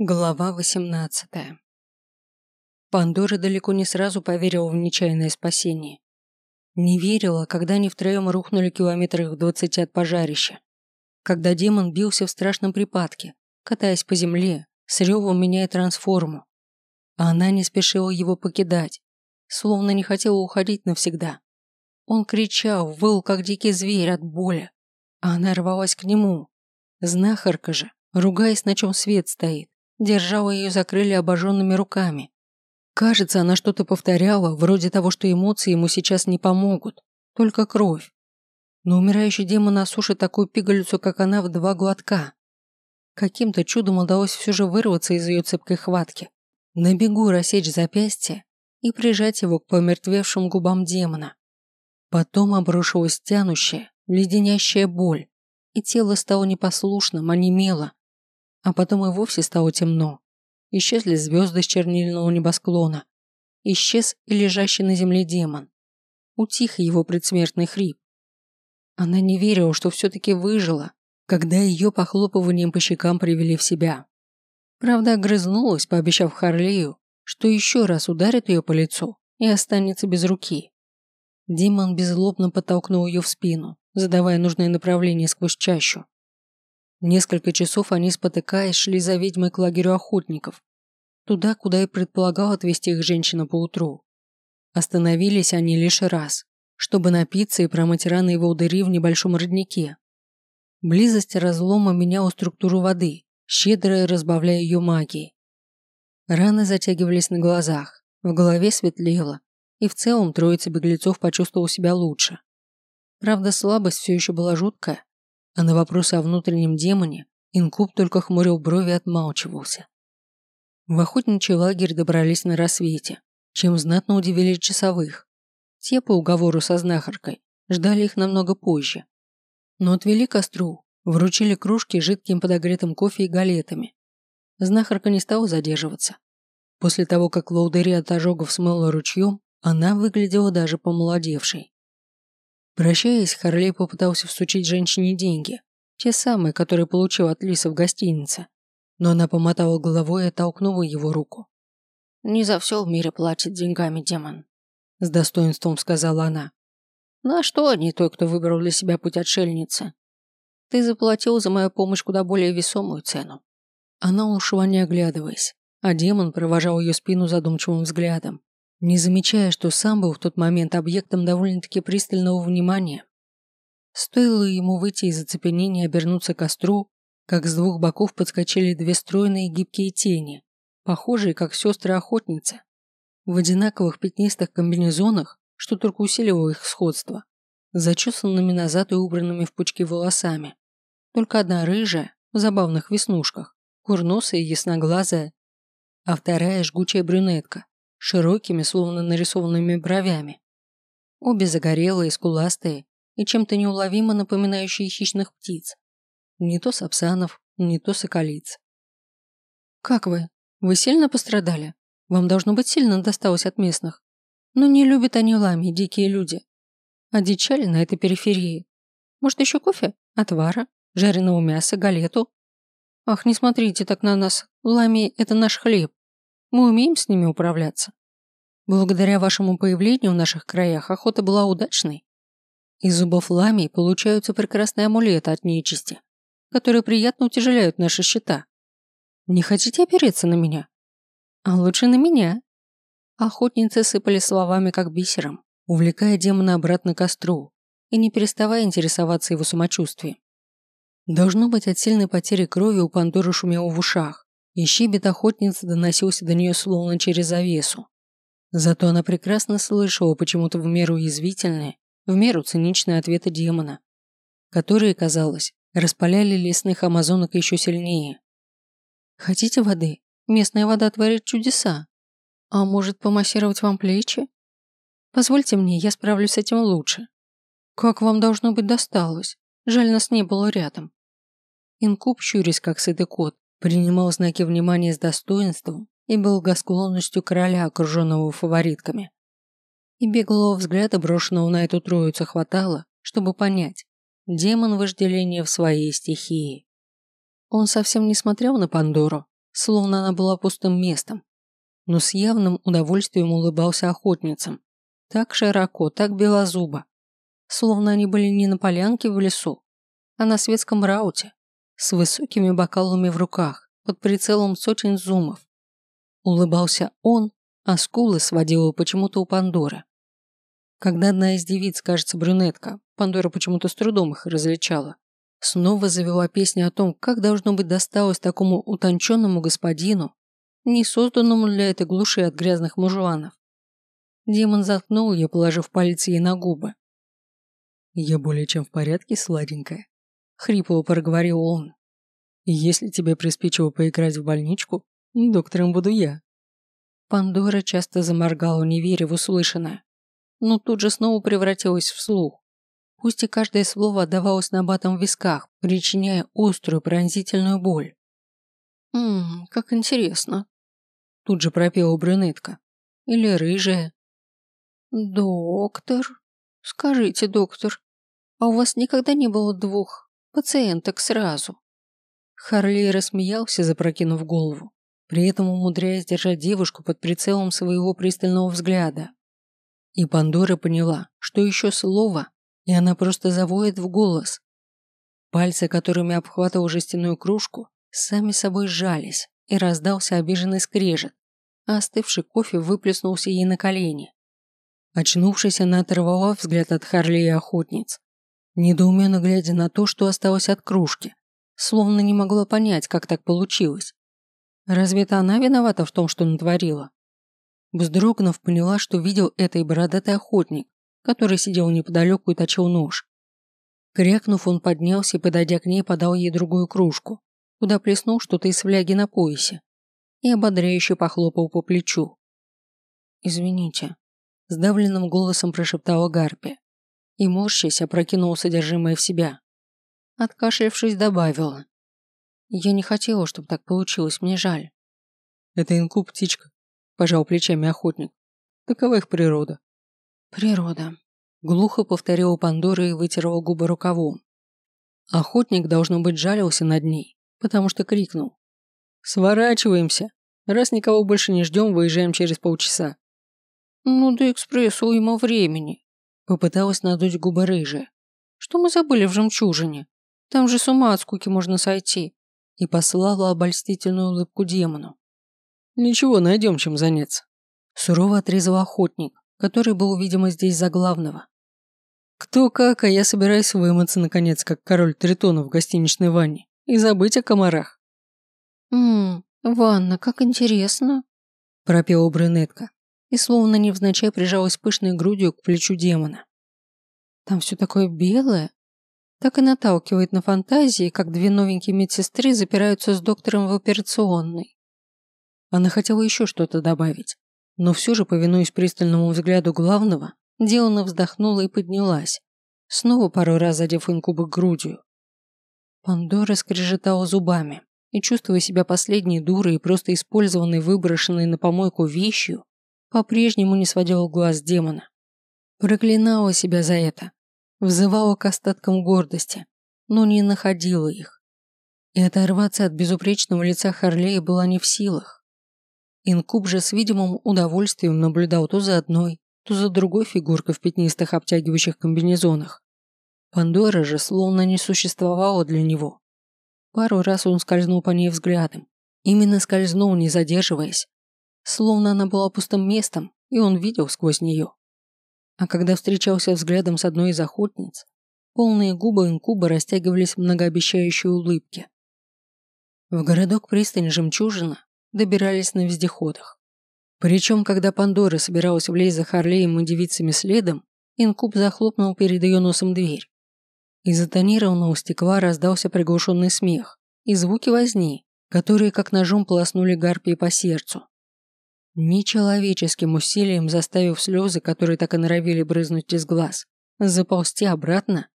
Глава 18 Пандора далеко не сразу поверила в нечаянное спасение. Не верила, когда они втроем рухнули километрах в двадцати от пожарища. Когда демон бился в страшном припадке, катаясь по земле, с ревом меняя трансформу. А она не спешила его покидать, словно не хотела уходить навсегда. Он кричал, выл, как дикий зверь от боли, а она рвалась к нему. Знахарка же, ругаясь, на чем свет стоит, держала ее за крылья обожженными руками. Кажется, она что-то повторяла, вроде того, что эмоции ему сейчас не помогут, только кровь. Но умирающий демон осушит такую пигалицу, как она, в два глотка. Каким-то чудом удалось все же вырваться из ее цепкой хватки, на бегу рассечь запястье и прижать его к помертвевшим губам демона. Потом обрушилась тянущая, леденящая боль, и тело стало непослушным, онемело, а потом и вовсе стало темно. Исчезли звезды с чернильного небосклона. Исчез и лежащий на земле демон. Утих его предсмертный хрип. Она не верила, что все-таки выжила, когда ее похлопыванием по щекам привели в себя. Правда, огрызнулась, пообещав Харлею, что еще раз ударит ее по лицу и останется без руки. Демон беззлобно подтолкнул ее в спину, задавая нужное направление сквозь чащу. Несколько часов они, спотыкаясь, шли за ведьмой к лагерю охотников. Туда, куда и предполагал отвезти их женщина поутру. Остановились они лишь раз, чтобы напиться и промыть раны его волдыри в небольшом роднике. Близость разлома меняла структуру воды, щедро разбавляя ее магией. Раны затягивались на глазах, в голове светлело, и в целом троица беглецов почувствовал себя лучше. Правда, слабость все еще была жуткая, а на вопросы о внутреннем демоне Инкуб только хмурил брови и отмалчивался. В охотничий лагерь добрались на рассвете, чем знатно удивили часовых. Те, по уговору со знахаркой, ждали их намного позже. Но отвели костру, вручили кружки жидким подогретым кофе и галетами. Знахарка не стала задерживаться. После того, как Лаудери от ожогов смыла ручьем, она выглядела даже помолодевшей. Прощаясь, Харлей попытался всучить женщине деньги, те самые, которые получил от Лиса в гостинице, но она помотала головой и оттолкнула его руку. «Не за все в мире платит деньгами демон», – с достоинством сказала она. «На что они той, кто выбрал для себя путь отшельницы? Ты заплатил за мою помощь куда более весомую цену». Она ушла, не оглядываясь, а демон провожал ее спину задумчивым взглядом не замечая, что сам был в тот момент объектом довольно-таки пристального внимания. Стоило ему выйти из оцепенения и обернуться к костру, как с двух боков подскочили две стройные гибкие тени, похожие как сестры-охотницы, в одинаковых пятнистых комбинезонах, что только усиливало их сходство, зачесанными назад и убранными в пучки волосами. Только одна рыжая, в забавных веснушках, курносая и ясноглазая, а вторая жгучая брюнетка, широкими, словно нарисованными бровями. Обе загорелые, скуластые и чем-то неуловимо напоминающие хищных птиц. Не то сапсанов, не то соколиц. «Как вы? Вы сильно пострадали? Вам должно быть сильно досталось от местных. Но не любят они лами, дикие люди. Одичали на этой периферии. Может, еще кофе? Отвара? Жареного мяса? Галету? Ах, не смотрите так на нас. Лами – это наш хлеб. Мы умеем с ними управляться. Благодаря вашему появлению в наших краях охота была удачной. Из зубов ламий получаются прекрасные амулеты от нечисти, которые приятно утяжеляют наши счета. Не хотите опереться на меня? А лучше на меня. Охотницы сыпали словами как бисером, увлекая демона обратно к костру и не переставая интересоваться его самочувствием. Должно быть, от сильной потери крови у Пандоры шумело в ушах, и щебет охотницы доносился до нее словно через завесу. Зато она прекрасно слышала почему-то в меру язвительные, в меру циничные ответы демона, которые, казалось, распаляли лесных амазонок еще сильнее. «Хотите воды? Местная вода творит чудеса. А может, помассировать вам плечи? Позвольте мне, я справлюсь с этим лучше. Как вам должно быть досталось? Жаль, нас не было рядом». Инкуб, щурясь как сытый кот, принимал знаки внимания с достоинством и благосклонностью короля, окруженного фаворитками. И беглого взгляда, брошенного на эту троицу, хватало, чтобы понять, демон вожделения в своей стихии. Он совсем не смотрел на Пандору, словно она была пустым местом, но с явным удовольствием улыбался охотницам. Так широко, так белозубо. Словно они были не на полянке в лесу, а на светском рауте, с высокими бокалами в руках, под прицелом сотен зумов. Улыбался он, а скулы сводила почему-то у Пандоры. Когда одна из девиц, кажется, брюнетка, Пандора почему-то с трудом их различала, снова завела песни о том, как должно быть досталось такому утонченному господину, не созданному для этой глуши от грязных мужланов. Демон заткнул ее, положив палец ей на губы. «Я более чем в порядке, сладенькая», — хрипло проговорил он. «Если тебе приспичило поиграть в больничку, доктором буду я». Пандора часто заморгала, не веря в услышанное, но тут же снова превратилась в слух. Пусть и каждое слово отдавалось набатом в висках, причиняя острую пронзительную боль. «Ммм, как интересно», Тут же пропела брюнетка. Или рыжая. Доктор? Скажите, доктор, а у вас никогда не было двух пациенток сразу? Харли рассмеялся, запрокинув голову, при этом умудряясь держать девушку под прицелом своего пристального взгляда. И Пандора поняла, что еще слово, и она просто завоет в голос. Пальцы, которыми обхватывал жестяную кружку, сами собой сжались, и раздался обиженный скрежет, а остывший кофе выплеснулся ей на колени. Очнувшись, она оторвала взгляд от Харли и охотниц, недоуменно глядя на то, что осталось от кружки, словно не могла понять, как так получилось. Разве это она виновата в том, что натворила? Вздрогнув, поняла, что видел это и бородатый охотник, который сидел неподалеку и точил нож. Крякнув, он поднялся и, подойдя к ней, подал ей другую кружку куда плеснул что-то из фляги на поясе и ободряюще похлопал по плечу. «Извините», – сдавленным голосом прошептала Гарпи и, морщась, опрокинула содержимое в себя. Откашлявшись, добавила. «Я не хотела, чтобы так получилось, мне жаль». «Это инкуб, птичка», – пожал плечами охотник. «Такова их природа». «Природа», – глухо повторила Пандора и вытерла губы рукавом. Охотник, должно быть, жалился над ней, потому что крикнул. «Сворачиваемся! Раз никого больше не ждем, выезжаем через полчаса». «Ну, до экспресса уйма времени», — попыталась надуть губы рыжая. «Что мы забыли в жемчужине? Там же с ума от скуки можно сойти». И послала обольстительную улыбку демону. «Ничего, найдем чем заняться». Сурово отрезал охотник, который был, видимо, здесь за главного. «Кто как, а я собираюсь вымыться, наконец, как король Тритона в гостиничной ванне и забыть о комарах. «Ммм, ванна, как интересно», – пропела брюнетка и словно невзначай прижалась пышной грудью к плечу демона. «Там все такое белое, так и наталкивает на фантазии, как две новенькие медсестры запираются с доктором в операционной». Она хотела еще что-то добавить, но все же, повинуясь пристальному взгляду главного, Диана вздохнула и поднялась, снова пару раз задев инкубы грудью. Пандора скрежетала зубами и, чувствуя себя последней дурой и просто использованной, выброшенной на помойку вещью, по-прежнему не сводила глаз демона. Проклинала себя за это, взывала к остаткам гордости, но не находила их. И оторваться от безупречного лица Харлея была не в силах. Инкуб же с видимым удовольствием наблюдал то за одной, то за другой фигуркой в пятнистых обтягивающих комбинезонах, Пандора же словно не существовала для него. Пару раз он скользнул по ней взглядом. Именно скользнул, не задерживаясь. Словно она была пустым местом, и он видел сквозь нее. А когда встречался взглядом с одной из охотниц, полные губы инкуба растягивались в многообещающей улыбке. В городок пристань Жемчужина добирались на вездеходах. Причем, когда Пандора собиралась влезть за Харлеем и девицами следом, инкуб захлопнул перед ее носом дверь. Из-за тонированного стекла раздался приглушенный смех и звуки возни, которые как ножом полоснули гарпии по сердцу. Нечеловеческим усилием заставив слезы, которые так и норовили брызнуть из глаз, заползти обратно,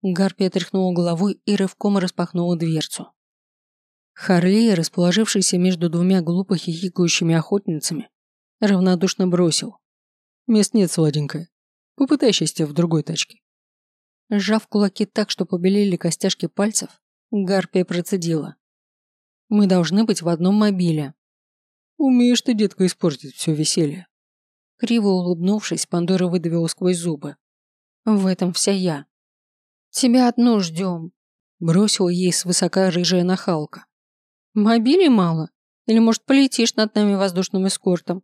гарпия тряхнула головой и рывком распахнула дверцу. Харлей, расположившийся между двумя глупо хихикающими охотницами, равнодушно бросил. «Мест нет, сладенькая. Попытай счастье в другой тачке». Сжав кулаки так, что побелели костяшки пальцев, Гарпия процедила. Мы должны быть в одном мобиле. Умеешь ты, детка, испортить все веселье. Криво улыбнувшись, Пандора выдавила сквозь зубы. В этом вся я. Тебя одну ждем. Бросила ей свысока рыжая нахалка. Мобилей мало? Или, может, полетишь над нами воздушным эскортом?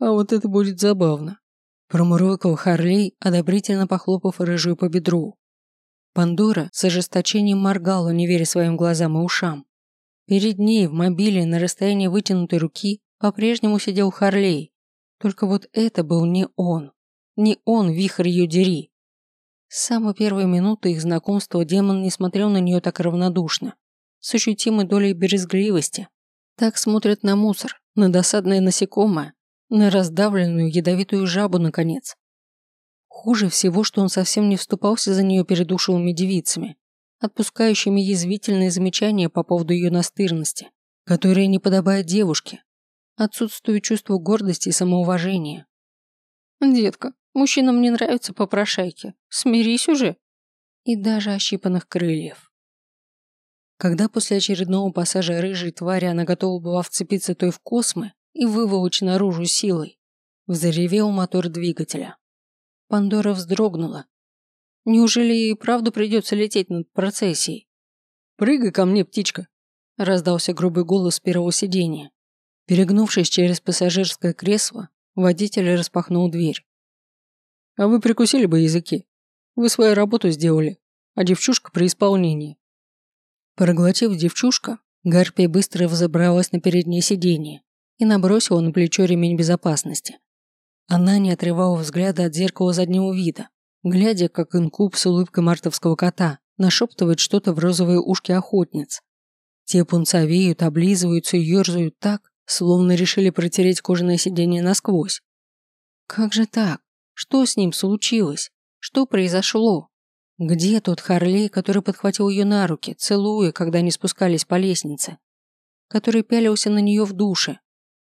А вот это будет забавно. Промурлыкал Харлей, одобрительно похлопав рыжую по бедру. Пандора с ожесточением моргала, не веря своим глазам и ушам. Перед ней в мобиле на расстоянии вытянутой руки по-прежнему сидел Харлей. Только вот это был не он. Не он, вихрь ее дери. С самой первой минуты их знакомства демон не смотрел на нее так равнодушно, с ощутимой долей березгливости. Так смотрят на мусор, на досадное насекомое, на раздавленную ядовитую жабу, наконец. Хуже всего, что он совсем не вступался за нее перед ушлыми девицами, отпускающими язвительные замечания по поводу ее настырности, которые не подобает девушке. Отсутствует чувство гордости и самоуважения. «Детка, мужчинам не нравятся попрошайки. Смирись уже!» И даже ощипанных крыльев. Когда после очередного пассажа рыжей твари она готова была вцепиться той в космы и выволочь наружу силой, взревел мотор двигателя. Пандора вздрогнула. Неужели ей правда придется лететь над процессией? «Прыгай ко мне, птичка!» – раздался грубый голос первого сиденья. Перегнувшись через пассажирское кресло, водитель распахнул дверь. «А вы прикусили бы языки. Вы свою работу сделали, а девчушка при исполнении». Проглотив девчушка, Гарпия быстро взобралась на переднее сиденье и набросила на плечо ремень безопасности. Она не отрывала взгляда от зеркала заднего вида, глядя, как инкуб с улыбкой мартовского кота нашептывает что-то в розовые ушки охотниц. Те пунцовеют, облизываются и ерзают так, словно решили протереть кожаное сиденье насквозь. Как же так? Что с ним случилось? Что произошло? Где тот Харлей, который подхватил ее на руки, целуя, когда они спускались по лестнице? Который пялился на нее в душе,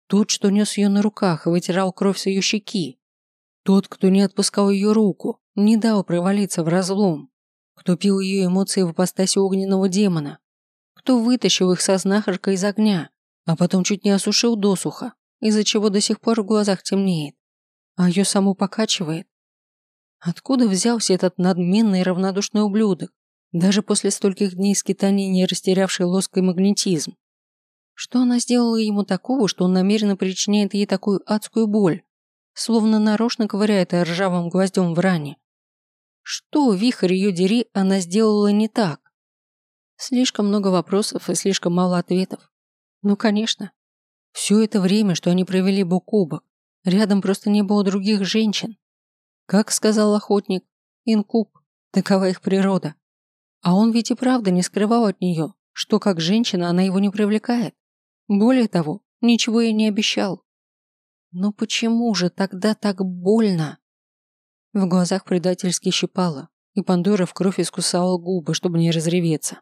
тот, что нес ее на руках и вытирал кровь с ее щеки. Тот, кто не отпускал ее руку, не дал провалиться в разлом. Кто пил ее эмоции в ипостаси огненного демона. Кто вытащил их со знахаркой из огня, а потом чуть не осушил досуха, из-за чего до сих пор в глазах темнеет. А ее саму покачивает. Откуда взялся этот надменный равнодушный ублюдок, даже после стольких дней скитаний не растерявший лоск и магнетизм? Что она сделала ему такого, что он намеренно причиняет ей такую адскую боль, словно нарочно ковыряет ржавым гвоздем в ране? Что, вихрь ее дери, она сделала не так? Слишком много вопросов и слишком мало ответов. Ну, конечно. Все это время, что они провели бок о бок, рядом просто не было других женщин. Как сказал охотник, инкуб, такова их природа. А он ведь и правда не скрывал от нее, что как женщина она его не привлекает. Более того, ничего ей не обещал. Но почему же тогда так больно? В глазах предательски щипало, и Пандора в кровь искусала губы, чтобы не разреветься.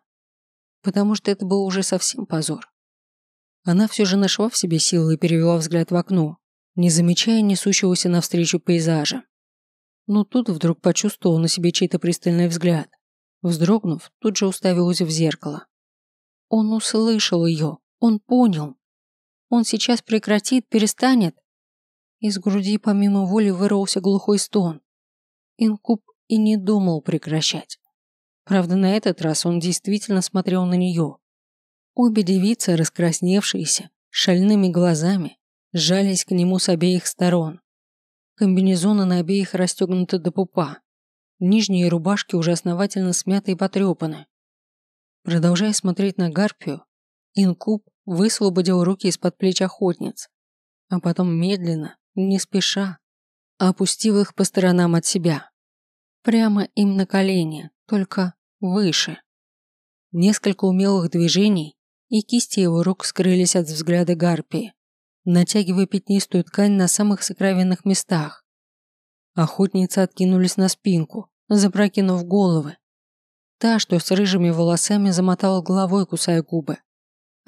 Потому что это был уже совсем позор. Она все же нашла в себе силы и перевела взгляд в окно, не замечая несущегося навстречу пейзажа. Но тут вдруг почувствовала на себе чей-то пристальный взгляд. Вздрогнув, тут же уставилась в зеркало. Он услышал ее, он понял. Он сейчас прекратит, перестанет. Из груди помимо воли вырвался глухой стон. Инкуб и не думал прекращать. Правда, на этот раз он действительно смотрел на нее. Обе девицы, раскрасневшиеся, шальными глазами, сжались к нему с обеих сторон. Комбинезоны на обеих расстегнуты до пупа. Нижние рубашки уже основательно смяты и потрепаны. Продолжая смотреть на Гарпию, Инкуб высвободил руки из-под плеч охотниц, а потом медленно, не спеша, опустив их по сторонам от себя. Прямо им на колени, только выше. Несколько умелых движений, и кисти его рук скрылись от взгляда гарпии, натягивая пятнистую ткань на самых сокровенных местах. Охотницы откинулись на спинку, запрокинув головы. Та, что с рыжими волосами, замотала головой, кусая губы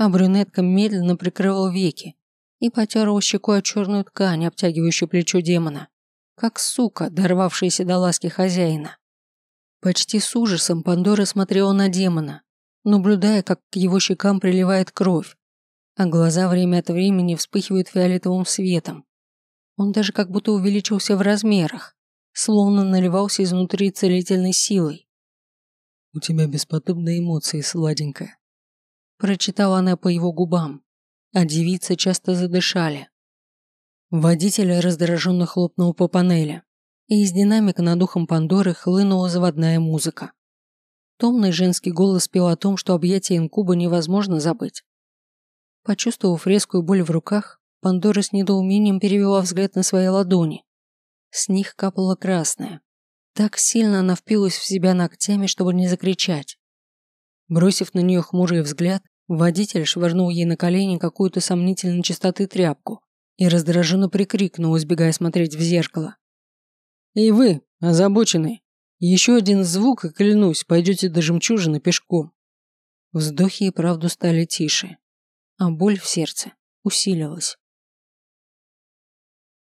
а брюнетка медленно прикрывал веки и потерла щекой о черную ткань, обтягивающую плечо демона, как сука, дорвавшаяся до ласки хозяина. Почти с ужасом Пандора смотрела на демона, наблюдая, как к его щекам приливает кровь, а глаза время от времени вспыхивают фиолетовым светом. Он даже как будто увеличился в размерах, словно наливался изнутри целительной силой. «У тебя бесподобные эмоции, сладенькая», прочитала она по его губам, а девицы часто задышали. Водитель раздраженно хлопнул по панели, и из динамика над ухом Пандоры хлынула заводная музыка. Томный женский голос пел о том, что объятия инкуба невозможно забыть. Почувствовав резкую боль в руках, Пандора с недоумением перевела взгляд на свои ладони. С них капала красная. Так сильно она впилась в себя ногтями, чтобы не закричать. Бросив на нее хмурый взгляд, водитель швырнул ей на колени какую-то сомнительной чистоты тряпку и раздраженно прикрикнул, избегая смотреть в зеркало. «И вы, озабоченный, еще один звук, и клянусь, пойдете до жемчужины пешком». Вздохи и правду стали тише, а боль в сердце усилилась.